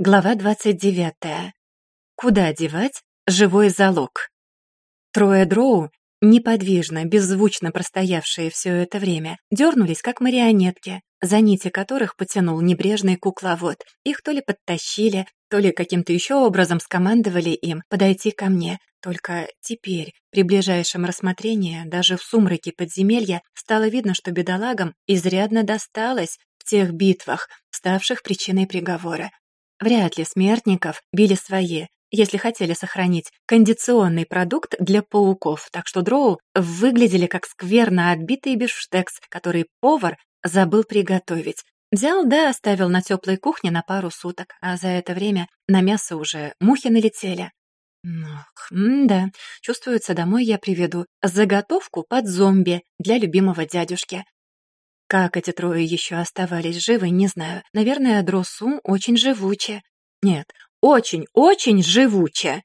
Глава 29. Куда девать живой залог? Трое дроу, неподвижно, беззвучно простоявшие все это время, дернулись как марионетки, за нити которых потянул небрежный кукловод. Их то ли подтащили, то ли каким-то еще образом скомандовали им подойти ко мне. Только теперь, при ближайшем рассмотрении, даже в сумраке подземелья, стало видно, что бедолагам изрядно досталось в тех битвах, ставших причиной приговора. Вряд ли смертников били свои, если хотели сохранить кондиционный продукт для пауков, так что дроу выглядели как скверно отбитый бифштекс, который повар забыл приготовить. Взял да оставил на теплой кухне на пару суток, а за это время на мясо уже мухи налетели. Ох, да, чувствуется, домой я приведу заготовку под зомби для любимого дядюшки. Как эти трое еще оставались живы, не знаю. Наверное, Дросу очень живуче. Нет, очень-очень живуче.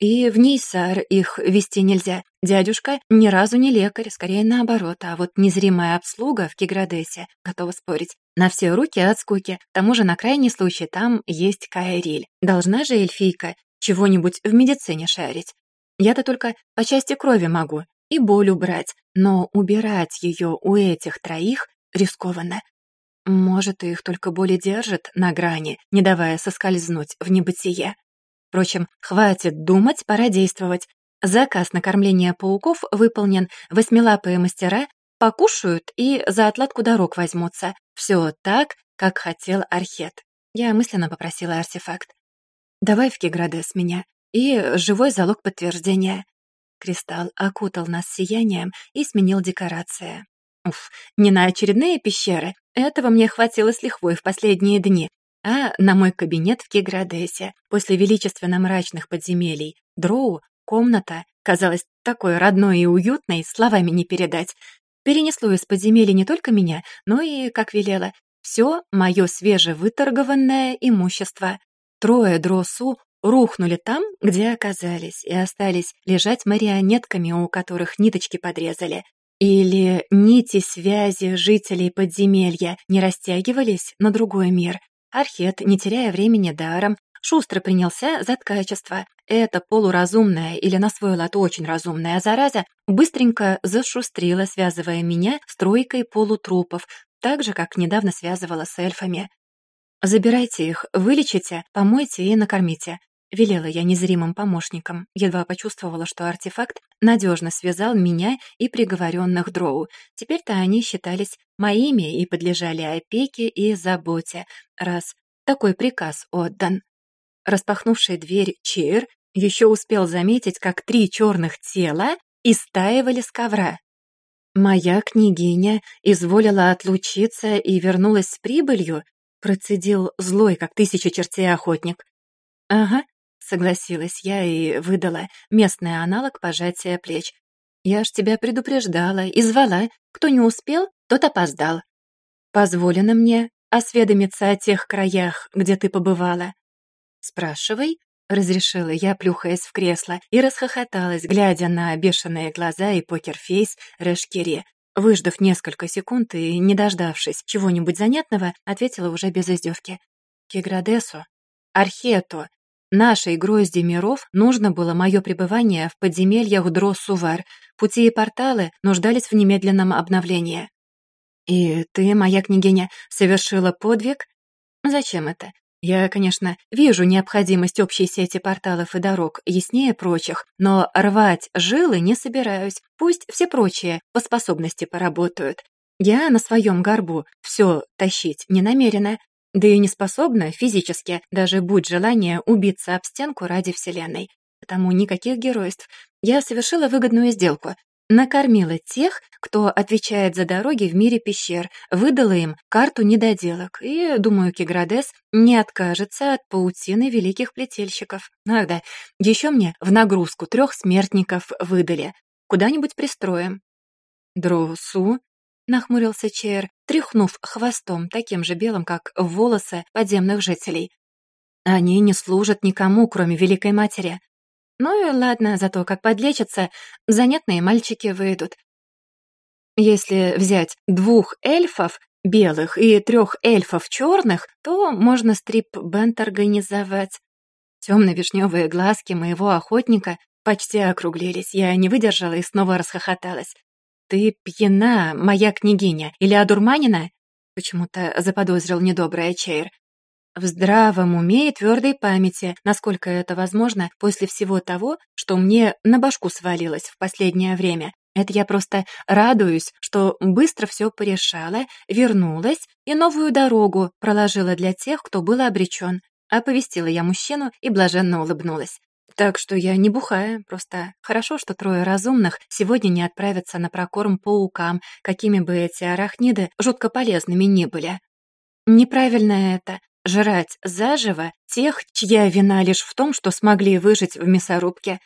И в Нейсар их вести нельзя. Дядюшка ни разу не лекарь, скорее наоборот, а вот незримая обслуга в Киградесе, готова спорить, на все руки от скуки. К тому же на крайний случай там есть Кайриль. Должна же эльфийка чего-нибудь в медицине шарить. Я-то только по части крови могу, и боль убрать, но убирать ее у этих троих рискованно. Может, их только боли держит на грани, не давая соскользнуть в небытие. Впрочем, хватит думать, пора действовать. Заказ на кормление пауков выполнен, восьмилапые мастера покушают и за отладку дорог возьмутся. Все так, как хотел Архет. Я мысленно попросила артефакт. «Давай в Кеградес меня и живой залог подтверждения. Кристалл окутал нас сиянием и сменил декорация. Уф, не на очередные пещеры, этого мне хватило с лихвой в последние дни, а на мой кабинет в Киградесе. После величественно-мрачных подземелий Дроу комната казалась такой родной и уютной, словами не передать. Перенесло из подземелья не только меня, но и, как велела, все мое свежевыторгованное имущество. Трое Дросу рухнули там, где оказались, и остались лежать марионетками, у которых ниточки подрезали. Или нити связи жителей подземелья не растягивались на другой мир. Архет, не теряя времени даром, шустро принялся за ткачество. Эта полуразумная или на свой лад очень разумная зараза быстренько зашустрила, связывая меня с тройкой полутрупов, так же, как недавно связывала с эльфами. «Забирайте их, вылечите, помойте и накормите. Велела я незримым помощникам, едва почувствовала, что артефакт надежно связал меня и приговоренных дроу. Теперь-то они считались моими и подлежали опеке и заботе, раз такой приказ отдан. Распахнувший дверь Чир еще успел заметить, как три черных тела истаивали с ковра. «Моя княгиня изволила отлучиться и вернулась с прибылью», процедил злой, как тысяча чертей охотник. «Ага, Согласилась я и выдала местный аналог пожатия плеч. «Я ж тебя предупреждала и звала. Кто не успел, тот опоздал. Позволено мне осведомиться о тех краях, где ты побывала». «Спрашивай», — разрешила я, плюхаясь в кресло, и расхохоталась, глядя на бешеные глаза и покерфейс Решкири. Выждав несколько секунд и не дождавшись чего-нибудь занятного, ответила уже без издевки. «Киградесу, Архету, Нашей грозди миров нужно было мое пребывание в подземельях Дрос-Сувар. Пути и порталы нуждались в немедленном обновлении. «И ты, моя княгиня, совершила подвиг? Зачем это? Я, конечно, вижу необходимость общей сети порталов и дорог, яснее прочих, но рвать жилы не собираюсь. Пусть все прочие по способности поработают. Я на своем горбу все тащить не намерена, да и не способна физически, даже будь желание, убиться об стенку ради Вселенной. Потому никаких геройств. Я совершила выгодную сделку. Накормила тех, кто отвечает за дороги в мире пещер, выдала им карту недоделок, и, думаю, Киградес не откажется от паутины великих плетельщиков. Ах да, еще мне в нагрузку трех смертников выдали. Куда-нибудь пристроим. Друсу нахмурился Чейр, тряхнув хвостом, таким же белым, как волосы подземных жителей. «Они не служат никому, кроме Великой Матери. Ну и ладно, зато как подлечатся, занятные мальчики выйдут. Если взять двух эльфов, белых и трех эльфов черных, то можно стрип-бенд организовать. Темно-вишневые глазки моего охотника почти округлились. Я не выдержала и снова расхохоталась. «Ты пьяна, моя княгиня, или одурманена?» Почему-то заподозрил недобрый Чейр. В здравом уме и твердой памяти, насколько это возможно после всего того, что мне на башку свалилось в последнее время. Это я просто радуюсь, что быстро все порешала, вернулась и новую дорогу проложила для тех, кто был обречен. Оповестила я мужчину и блаженно улыбнулась. Так что я не бухая, просто хорошо, что трое разумных сегодня не отправятся на прокорм паукам, какими бы эти арахниды жутко полезными ни были. Неправильно это — жрать заживо тех, чья вина лишь в том, что смогли выжить в мясорубке.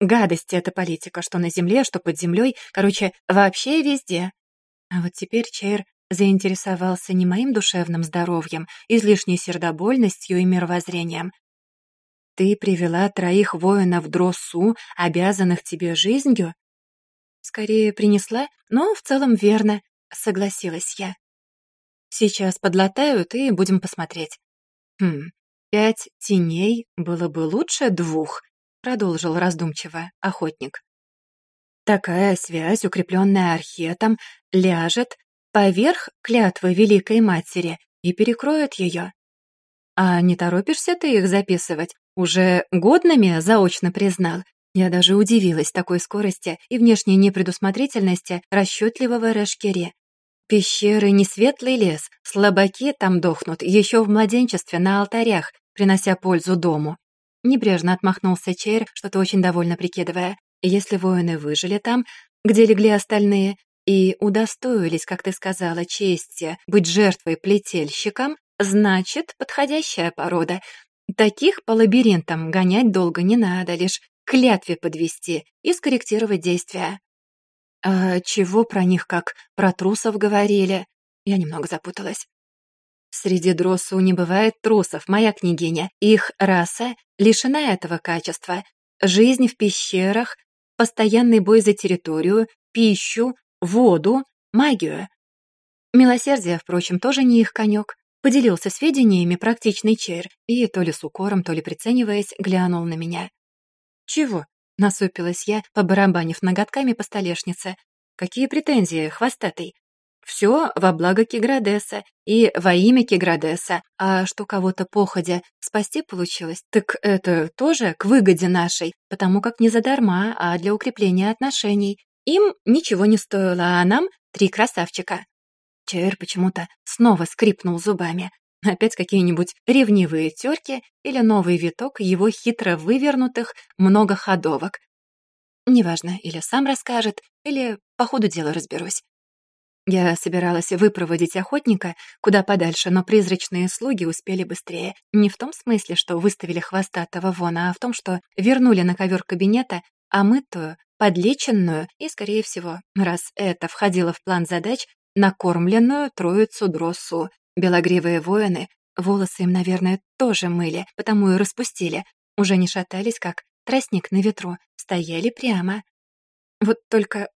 Гадость эта политика, что на земле, что под землей, короче, вообще везде. А вот теперь Чейр заинтересовался не моим душевным здоровьем, излишней сердобольностью и мировоззрением. «Ты привела троих воинов Дросу, обязанных тебе жизнью?» «Скорее принесла, но в целом верно», — согласилась я. «Сейчас подлатают и будем посмотреть». «Хм, пять теней было бы лучше двух», — продолжил раздумчиво охотник. Такая связь, укрепленная архетом, ляжет поверх клятвы Великой Матери и перекроет ее. А не торопишься ты их записывать? Уже годными заочно признал. Я даже удивилась такой скорости и внешней непредусмотрительности расчетливого Рашкере. Пещеры не светлый лес, слабаки там дохнут еще в младенчестве на алтарях, принося пользу дому. Небрежно отмахнулся Чейр, что-то очень довольно прикидывая. Если воины выжили там, где легли остальные, и удостоились, как ты сказала, чести быть жертвой плетельщикам, значит, подходящая порода. Таких по лабиринтам гонять долго не надо, лишь клятве подвести и скорректировать действия. А чего про них как про трусов говорили? Я немного запуталась. Среди дросу не бывает трусов, моя княгиня. Их раса лишена этого качества. Жизнь в пещерах, постоянный бой за территорию, пищу, воду, магию. Милосердие, впрочем, тоже не их конек. Поделился сведениями практичный Чейр и, то ли с укором, то ли прицениваясь, глянул на меня. «Чего?» — насупилась я, побарабанив ноготками по столешнице. «Какие претензии, хвостатый? Все во благо Киградеса и во имя Киградеса. А что кого-то походя спасти получилось, так это тоже к выгоде нашей, потому как не задарма, а для укрепления отношений. Им ничего не стоило, а нам три красавчика. Чейр почему-то снова скрипнул зубами. Опять какие-нибудь ревнивые терки или новый виток его хитро вывернутых многоходовок. Неважно, или сам расскажет, или по ходу дела разберусь. Я собиралась выпроводить охотника куда подальше, но призрачные слуги успели быстрее. Не в том смысле, что выставили хвостатого вон, а в том, что вернули на ковер кабинета омытую, подлеченную и, скорее всего, раз это входило в план задач, накормленную троицу дроссу. Белогривые воины, волосы им, наверное, тоже мыли, потому и распустили. Уже не шатались, как тростник на ветру, стояли прямо. Вот только...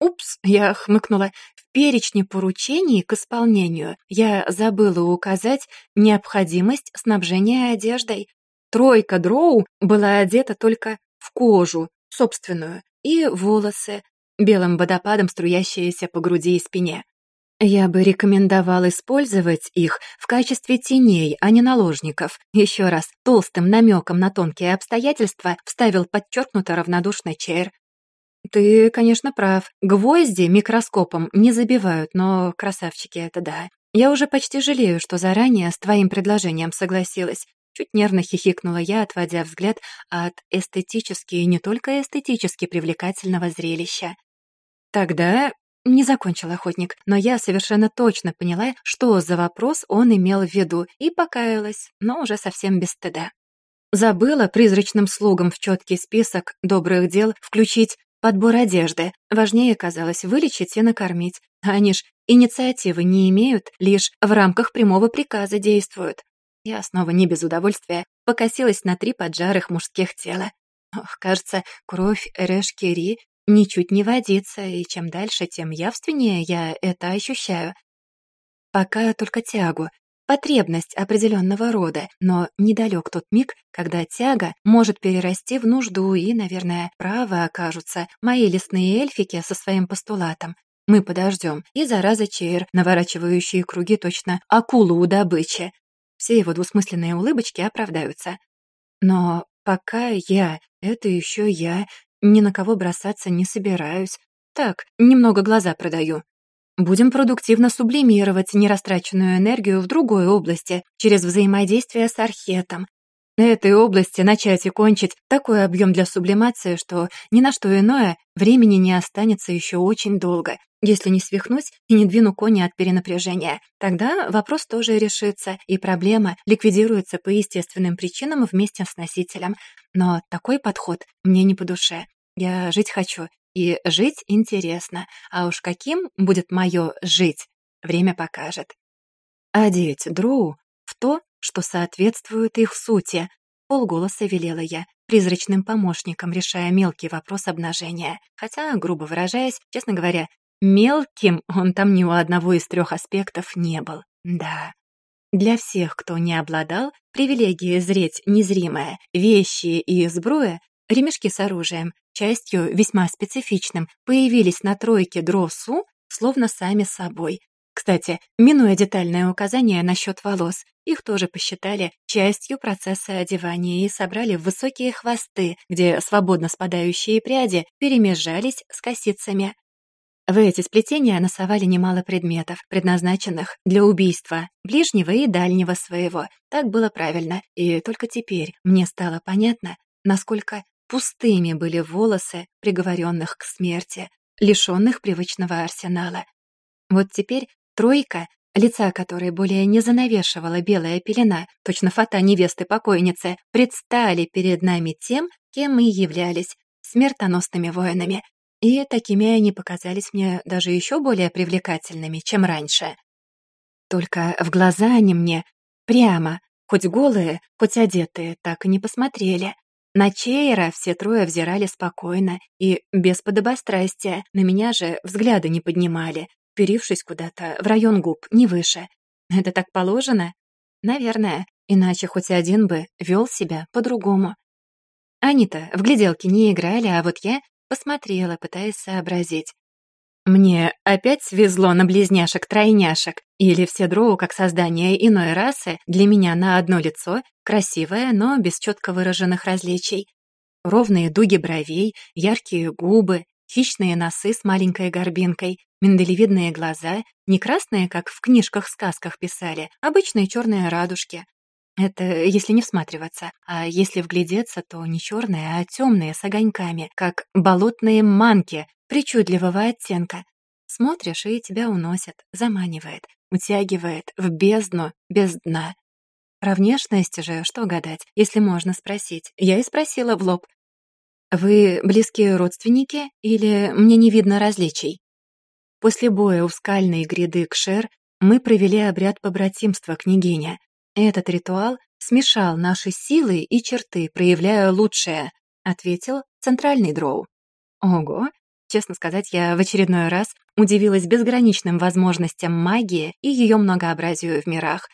Упс, я хмыкнула. В перечне поручений к исполнению я забыла указать необходимость снабжения одеждой. Тройка дроу была одета только в кожу, собственную, и волосы, белым водопадом струящиеся по груди и спине. Я бы рекомендовал использовать их в качестве теней, а не наложников. Еще раз, толстым намеком на тонкие обстоятельства вставил подчеркнуто равнодушный Чейр. Ты, конечно, прав. Гвозди микроскопом не забивают, но красавчики это да. Я уже почти жалею, что заранее с твоим предложением согласилась. Чуть нервно хихикнула я, отводя взгляд от эстетически и не только эстетически привлекательного зрелища. Тогда не закончил охотник, но я совершенно точно поняла, что за вопрос он имел в виду, и покаялась, но уже совсем без стыда. Забыла призрачным слугам в четкий список добрых дел включить подбор одежды. Важнее казалось вылечить и накормить. Они ж инициативы не имеют, лишь в рамках прямого приказа действуют. Я снова не без удовольствия покосилась на три поджарых мужских тела. Ох, кажется, кровь Эрешкери ничуть не водится, и чем дальше, тем явственнее я это ощущаю. пока только тягу, потребность определенного рода, но недалек тот миг, когда тяга может перерасти в нужду и, наверное, правы окажутся мои лесные эльфики со своим постулатом. Мы подождем, и зараза Чейр, наворачивающие круги точно акулу у добычи. Все его двусмысленные улыбочки оправдаются. Но пока я, это еще я, ни на кого бросаться не собираюсь. Так, немного глаза продаю. Будем продуктивно сублимировать нерастраченную энергию в другой области через взаимодействие с архетом. На этой области начать и кончить такой объем для сублимации, что ни на что иное времени не останется еще очень долго. Если не свихнусь и не двину кони от перенапряжения, тогда вопрос тоже решится, и проблема ликвидируется по естественным причинам вместе с носителем. Но такой подход мне не по душе. Я жить хочу, и жить интересно, а уж каким будет мое «жить» время покажет. Одеть дроу в то, что соответствует их сути, полголоса велела я, призрачным помощником, решая мелкий вопрос обнажения. Хотя, грубо выражаясь, честно говоря, мелким он там ни у одного из трех аспектов не был. Да. Для всех, кто не обладал привилегией зреть незримое, вещи и сбруя, ремешки с оружием, частью весьма специфичным, появились на тройке дросу, словно сами собой. Кстати, минуя детальное указание насчет волос, их тоже посчитали частью процесса одевания и собрали в высокие хвосты, где свободно спадающие пряди перемежались с косицами. В эти сплетения носовали немало предметов, предназначенных для убийства, ближнего и дальнего своего. Так было правильно, и только теперь мне стало понятно, насколько Пустыми были волосы приговоренных к смерти, лишенных привычного арсенала. Вот теперь тройка, лица которой более не занавешивала белая пелена, точно фата невесты покойницы, предстали перед нами тем, кем мы являлись, смертоносными воинами. И такими они показались мне даже еще более привлекательными, чем раньше. Только в глаза они мне прямо, хоть голые, хоть одетые, так и не посмотрели. На Чейра все трое взирали спокойно и без подобострастия, на меня же взгляды не поднимали, вперившись куда-то в район губ, не выше. Это так положено? Наверное, иначе хоть один бы вел себя по-другому. Они-то в гляделки не играли, а вот я посмотрела, пытаясь сообразить. Мне опять свезло на близняшек-тройняшек, или все дроу, как создание иной расы, для меня на одно лицо, красивое, но без четко выраженных различий. Ровные дуги бровей, яркие губы, хищные носы с маленькой горбинкой, миндалевидные глаза, не красные, как в книжках-сказках писали, обычные черные радужки. Это если не всматриваться, а если вглядеться, то не черные, а темные с огоньками, как болотные манки причудливого оттенка. Смотришь, и тебя уносят, заманивает, утягивает в бездну без дна. Про внешность же что гадать, если можно спросить. Я и спросила в лоб. «Вы близкие родственники или мне не видно различий?» После боя у скальной гряды Кшер мы провели обряд побратимства княгиня. Этот ритуал смешал наши силы и черты, проявляя лучшее, ответил центральный дроу. Ого, Честно сказать, я в очередной раз удивилась безграничным возможностям магии и ее многообразию в мирах.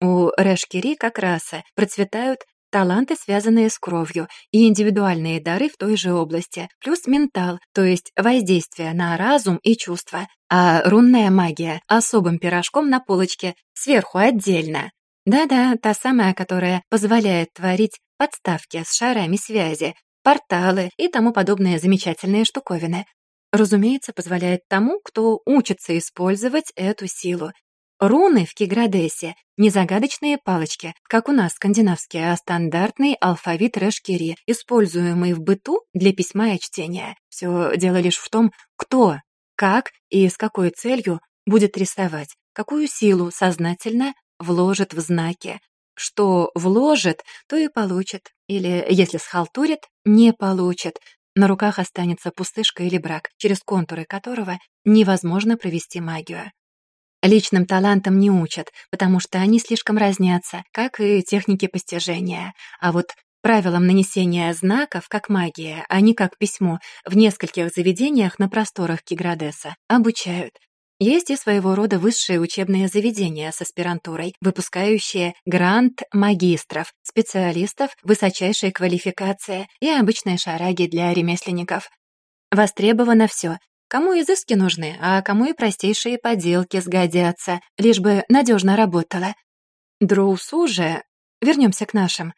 У Рэшкири как раса процветают таланты, связанные с кровью, и индивидуальные дары в той же области, плюс ментал, то есть воздействие на разум и чувства, а рунная магия особым пирожком на полочке, сверху отдельно. Да-да, та самая, которая позволяет творить подставки с шарами связи, порталы и тому подобные замечательные штуковины разумеется, позволяет тому, кто учится использовать эту силу. Руны в Киградесе — не загадочные палочки, как у нас скандинавские, а стандартный алфавит Решкири, используемый в быту для письма и чтения. Все дело лишь в том, кто, как и с какой целью будет рисовать, какую силу сознательно вложит в знаки. Что вложит, то и получит. Или, если схалтурит, не получит, на руках останется пустышка или брак, через контуры которого невозможно провести магию. Личным талантам не учат, потому что они слишком разнятся, как и техники постижения. А вот правилам нанесения знаков, как магия, а не как письмо, в нескольких заведениях на просторах Киградеса обучают. Есть и своего рода высшие учебные заведения с аспирантурой, выпускающие грант-магистров, специалистов высочайшей квалификации и обычные шараги для ремесленников. Востребовано все. Кому изыски нужны, а кому и простейшие поделки сгодятся, лишь бы надежно работало. Друсу же... Вернемся к нашим.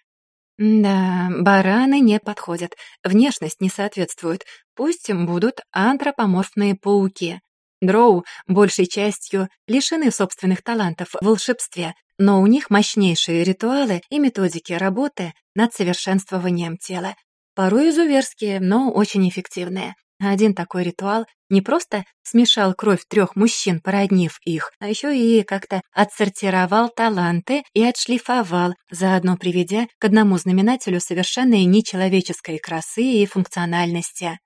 Да, бараны не подходят, внешность не соответствует. Пусть будут антропоморфные пауки. Дроу большей частью лишены собственных талантов в волшебстве, но у них мощнейшие ритуалы и методики работы над совершенствованием тела. Порой изуверские, но очень эффективные. Один такой ритуал не просто смешал кровь трех мужчин, породнив их, а еще и как-то отсортировал таланты и отшлифовал, заодно приведя к одному знаменателю совершенной нечеловеческой красы и функциональности.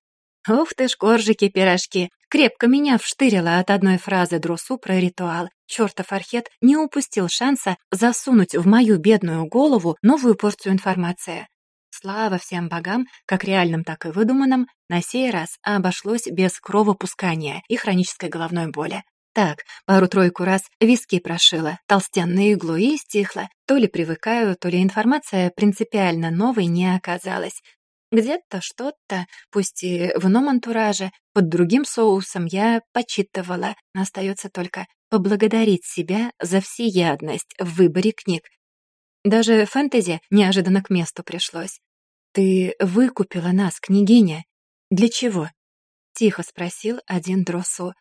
Ух ты ж, коржики-пирожки! Крепко меня вштырило от одной фразы Друсу про ритуал. Чёртов архет не упустил шанса засунуть в мою бедную голову новую порцию информации. Слава всем богам, как реальным, так и выдуманным, на сей раз обошлось без кровопускания и хронической головной боли. Так, пару-тройку раз виски прошила, толстенную иглу и стихла. То ли привыкаю, то ли информация принципиально новой не оказалась. Где-то что-то, пусть и в ином антураже, под другим соусом я почитывала. Остается только поблагодарить себя за всеядность в выборе книг. Даже фэнтези неожиданно к месту пришлось. «Ты выкупила нас, княгиня. Для чего?» — тихо спросил один дросу.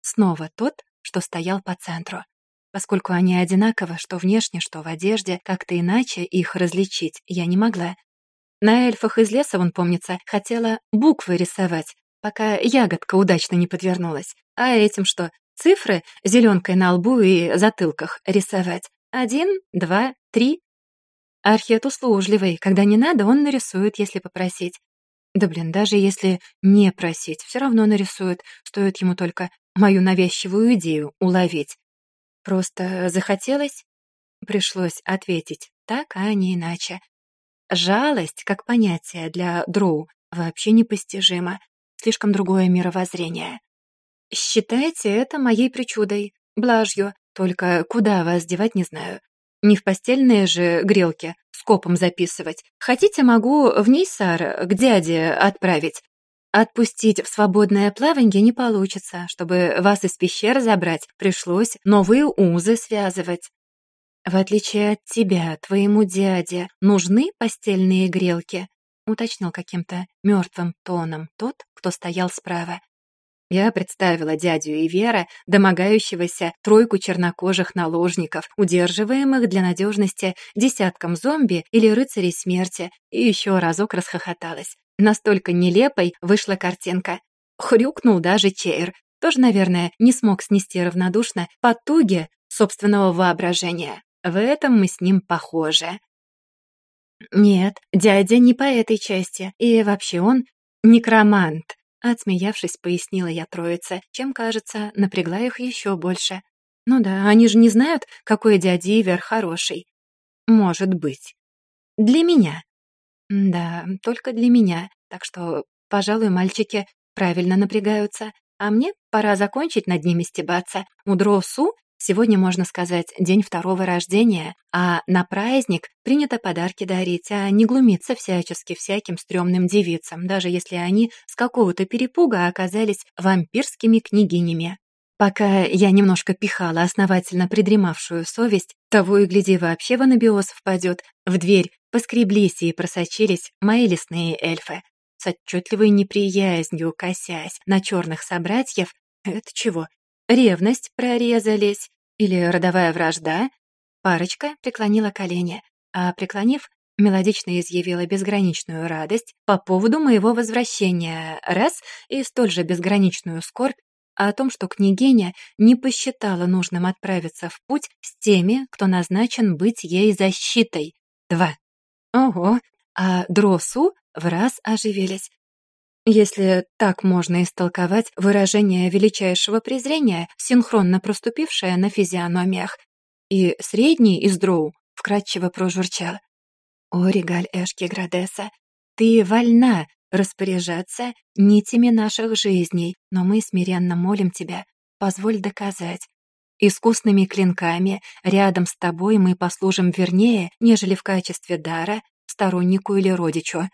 Снова тот, что стоял по центру. Поскольку они одинаково, что внешне, что в одежде, как-то иначе их различить я не могла. На эльфах из леса, он помнится, хотела буквы рисовать, пока ягодка удачно не подвернулась. А этим что, цифры зеленкой на лбу и затылках рисовать? Один, два, три. Архет услужливый, когда не надо, он нарисует, если попросить. Да блин, даже если не просить, все равно нарисует, стоит ему только мою навязчивую идею уловить. Просто захотелось? Пришлось ответить так, а не иначе. Жалость, как понятие для дроу, вообще непостижима. Слишком другое мировоззрение. Считайте это моей причудой, блажью, только куда вас девать не знаю. Не в постельные же грелки скопом записывать. Хотите, могу в Нейсар к дяде отправить. Отпустить в свободное плаванье не получится. Чтобы вас из пещер забрать, пришлось новые узы связывать. «В отличие от тебя, твоему дяде, нужны постельные грелки?» — уточнил каким-то мертвым тоном тот, кто стоял справа. Я представила дядю и Вера, домогающегося тройку чернокожих наложников, удерживаемых для надежности десятком зомби или рыцарей смерти, и еще разок расхохоталась. Настолько нелепой вышла картинка. Хрюкнул даже Чейр, тоже, наверное, не смог снести равнодушно потуги собственного воображения. В этом мы с ним похожи. Нет, дядя не по этой части, и вообще он некромант. Отсмеявшись, пояснила я троице, чем, кажется, напрягла их еще больше. Ну да, они же не знают, какой дядя Ивер хороший. Может быть. Для меня. Да, только для меня. Так что, пожалуй, мальчики правильно напрягаются. А мне пора закончить над ними стебаться. У Дросу Сегодня, можно сказать, день второго рождения, а на праздник принято подарки дарить, а не глумиться всячески всяким стрёмным девицам, даже если они с какого-то перепуга оказались вампирскими княгинями. Пока я немножко пихала основательно придремавшую совесть, того и гляди вообще в анабиоз впадет, в дверь поскреблись и просочились мои лесные эльфы. С отчетливой неприязнью косясь на черных собратьев, это чего, Ревность прорезались? Или родовая вражда? Парочка преклонила колени, а преклонив, мелодично изъявила безграничную радость по поводу моего возвращения, раз, и столь же безграничную скорбь о том, что княгиня не посчитала нужным отправиться в путь с теми, кто назначен быть ей защитой. Два. Ого, а Дросу в раз оживились если так можно истолковать выражение величайшего презрения, синхронно проступившее на физиономиях. И средний из дроу вкратчиво прожурчал. «О, Регаль Эшки Градеса, ты вольна распоряжаться нитями наших жизней, но мы смиренно молим тебя, позволь доказать. Искусными клинками рядом с тобой мы послужим вернее, нежели в качестве дара стороннику или родичу.